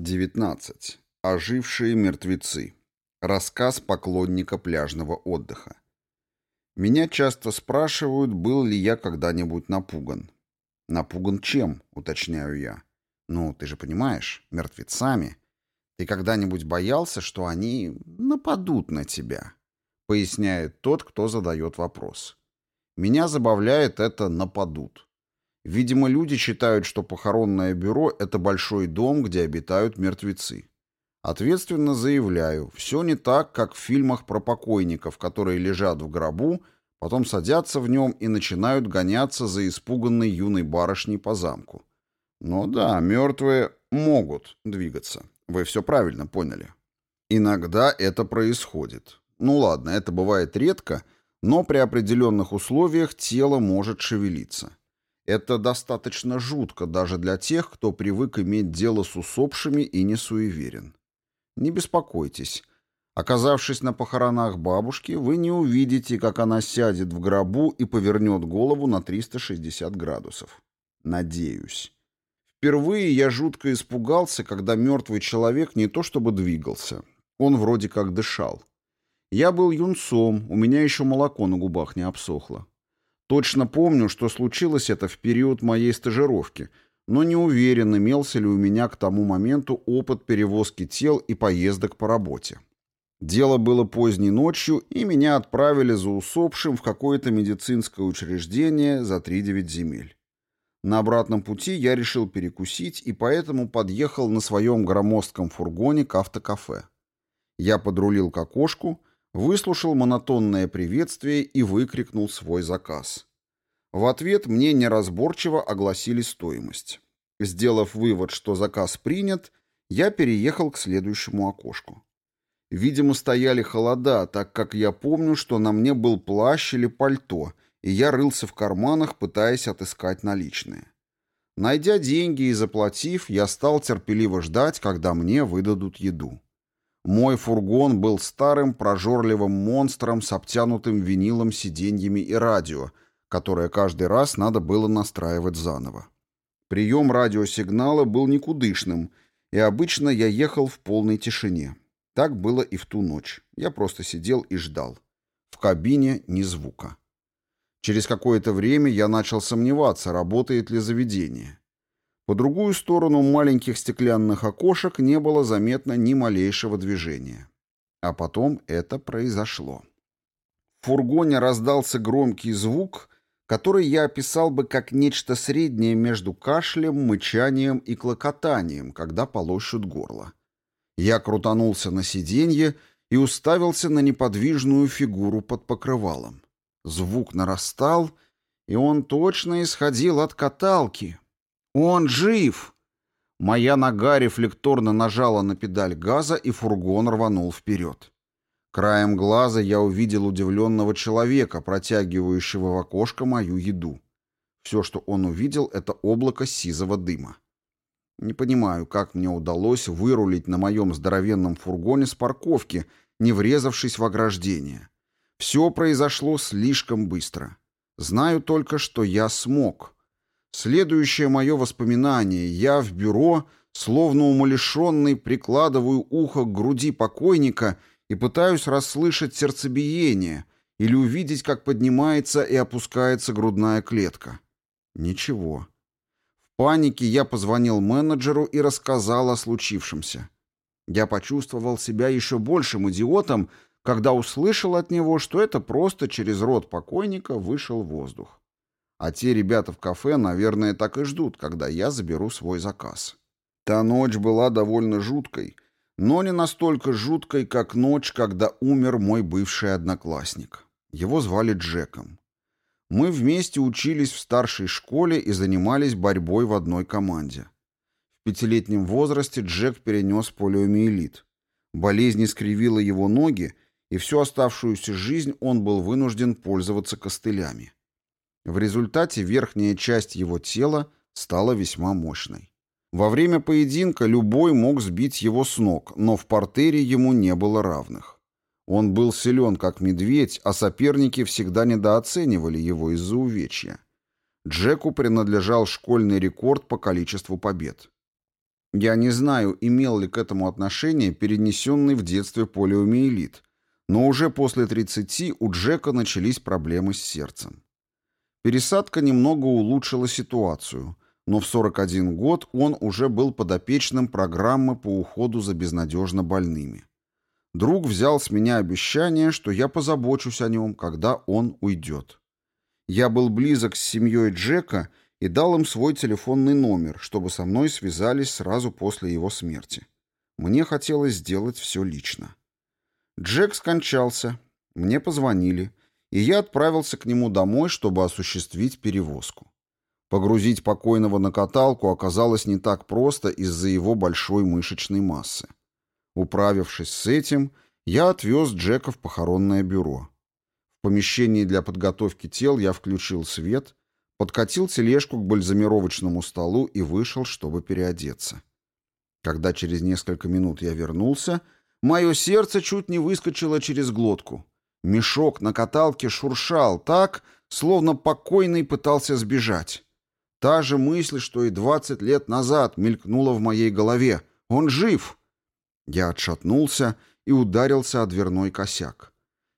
19. Ожившие мертвецы. Рассказ поклонника пляжного отдыха. Меня часто спрашивают, был ли я когда-нибудь напуган. Напуган чем, уточняю я. Ну, ты же понимаешь, мертвецами. Ты когда-нибудь боялся, что они нападут на тебя? Поясняет тот, кто задает вопрос. Меня забавляет это «нападут». Видимо, люди считают, что похоронное бюро – это большой дом, где обитают мертвецы. Ответственно заявляю, все не так, как в фильмах про покойников, которые лежат в гробу, потом садятся в нем и начинают гоняться за испуганной юной барышней по замку. Но да, мертвые могут двигаться. Вы все правильно поняли. Иногда это происходит. Ну ладно, это бывает редко, но при определенных условиях тело может шевелиться. Это достаточно жутко даже для тех, кто привык иметь дело с усопшими и не суеверен. Не беспокойтесь. Оказавшись на похоронах бабушки, вы не увидите, как она сядет в гробу и повернет голову на 360 градусов. Надеюсь. Впервые я жутко испугался, когда мертвый человек не то чтобы двигался, он вроде как дышал. Я был юнцом, у меня еще молоко на губах не обсохло. Точно помню, что случилось это в период моей стажировки, но не уверен, имелся ли у меня к тому моменту опыт перевозки тел и поездок по работе. Дело было поздней ночью, и меня отправили за усопшим в какое-то медицинское учреждение за 3-9 земель. На обратном пути я решил перекусить и поэтому подъехал на своем громоздком фургоне к автокафе. Я подрулил к окошку, выслушал монотонное приветствие и выкрикнул свой заказ. В ответ мне неразборчиво огласили стоимость. Сделав вывод, что заказ принят, я переехал к следующему окошку. Видимо, стояли холода, так как я помню, что на мне был плащ или пальто, и я рылся в карманах, пытаясь отыскать наличные. Найдя деньги и заплатив, я стал терпеливо ждать, когда мне выдадут еду. Мой фургон был старым прожорливым монстром с обтянутым винилом сиденьями и радио, которое каждый раз надо было настраивать заново. Прием радиосигнала был никудышным, и обычно я ехал в полной тишине. Так было и в ту ночь. Я просто сидел и ждал. В кабине ни звука. Через какое-то время я начал сомневаться, работает ли заведение. По другую сторону маленьких стеклянных окошек не было заметно ни малейшего движения. А потом это произошло. В фургоне раздался громкий звук, который я описал бы как нечто среднее между кашлем, мычанием и клокотанием, когда полощут горло. Я крутанулся на сиденье и уставился на неподвижную фигуру под покрывалом. Звук нарастал, и он точно исходил от каталки, «Он жив!» Моя нога рефлекторно нажала на педаль газа, и фургон рванул вперед. Краем глаза я увидел удивленного человека, протягивающего в окошко мою еду. Все, что он увидел, это облако сизого дыма. Не понимаю, как мне удалось вырулить на моем здоровенном фургоне с парковки, не врезавшись в ограждение. Все произошло слишком быстро. Знаю только, что я смог. Следующее мое воспоминание. Я в бюро, словно умалишенный, прикладываю ухо к груди покойника и пытаюсь расслышать сердцебиение или увидеть, как поднимается и опускается грудная клетка. Ничего. В панике я позвонил менеджеру и рассказал о случившемся. Я почувствовал себя еще большим идиотом, когда услышал от него, что это просто через рот покойника вышел воздух. А те ребята в кафе, наверное, так и ждут, когда я заберу свой заказ. Та ночь была довольно жуткой, но не настолько жуткой, как ночь, когда умер мой бывший одноклассник. Его звали Джеком. Мы вместе учились в старшей школе и занимались борьбой в одной команде. В пятилетнем возрасте Джек перенес полиомиелит. Болезнь искривила его ноги, и всю оставшуюся жизнь он был вынужден пользоваться костылями. В результате верхняя часть его тела стала весьма мощной. Во время поединка любой мог сбить его с ног, но в портере ему не было равных. Он был силен, как медведь, а соперники всегда недооценивали его из-за увечья. Джеку принадлежал школьный рекорд по количеству побед. Я не знаю, имел ли к этому отношение перенесенный в детстве полиомиелит, но уже после 30 у Джека начались проблемы с сердцем. Пересадка немного улучшила ситуацию, но в 41 год он уже был подопечным программы по уходу за безнадежно больными. Друг взял с меня обещание, что я позабочусь о нем, когда он уйдет. Я был близок с семьей Джека и дал им свой телефонный номер, чтобы со мной связались сразу после его смерти. Мне хотелось сделать все лично. Джек скончался, мне позвонили, и я отправился к нему домой, чтобы осуществить перевозку. Погрузить покойного на каталку оказалось не так просто из-за его большой мышечной массы. Управившись с этим, я отвез Джека в похоронное бюро. В помещении для подготовки тел я включил свет, подкатил тележку к бальзамировочному столу и вышел, чтобы переодеться. Когда через несколько минут я вернулся, мое сердце чуть не выскочило через глотку. Мешок на каталке шуршал так, словно покойный пытался сбежать. Та же мысль, что и двадцать лет назад мелькнула в моей голове. «Он жив!» Я отшатнулся и ударился о дверной косяк.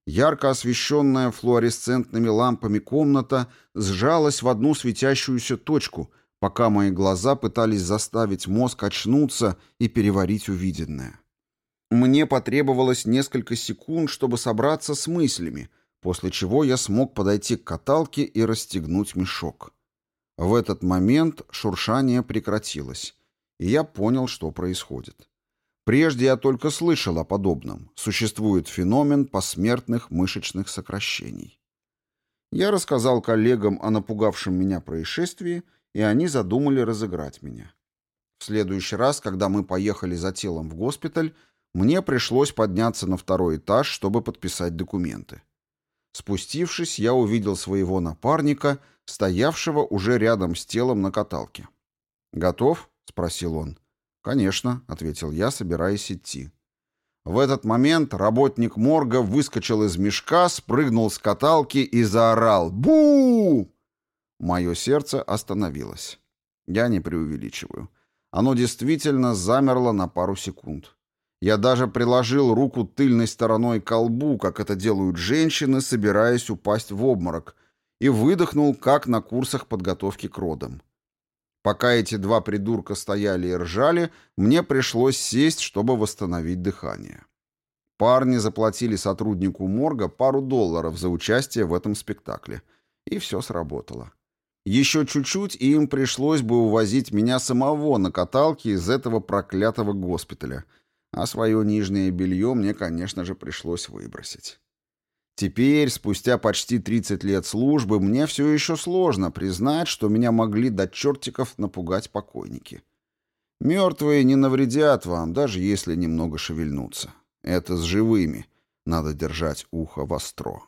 Ярко освещенная флуоресцентными лампами комната сжалась в одну светящуюся точку, пока мои глаза пытались заставить мозг очнуться и переварить увиденное. Мне потребовалось несколько секунд, чтобы собраться с мыслями, после чего я смог подойти к каталке и расстегнуть мешок. В этот момент шуршание прекратилось, и я понял, что происходит. Прежде я только слышал о подобном. Существует феномен посмертных мышечных сокращений. Я рассказал коллегам о напугавшем меня происшествии, и они задумали разыграть меня. В следующий раз, когда мы поехали за телом в госпиталь, мне пришлось подняться на второй этаж, чтобы подписать документы. Спустившись, я увидел своего напарника, стоявшего уже рядом с телом на каталке. «Готов?» — спросил он. «Конечно», — ответил я, собираясь идти. В этот момент работник морга выскочил из мешка, спрыгнул с каталки и заорал «Бу!». Мое сердце остановилось. Я не преувеличиваю. Оно действительно замерло на пару секунд. Я даже приложил руку тыльной стороной к колбу, как это делают женщины, собираясь упасть в обморок, и выдохнул, как на курсах подготовки к родам. Пока эти два придурка стояли и ржали, мне пришлось сесть, чтобы восстановить дыхание. Парни заплатили сотруднику морга пару долларов за участие в этом спектакле. И все сработало. Еще чуть-чуть, и им пришлось бы увозить меня самого на каталке из этого проклятого госпиталя. А свое нижнее белье мне, конечно же, пришлось выбросить. Теперь, спустя почти 30 лет службы, мне все еще сложно признать, что меня могли до чертиков напугать покойники. Мертвые не навредят вам, даже если немного шевельнуться. Это с живыми. Надо держать ухо востро.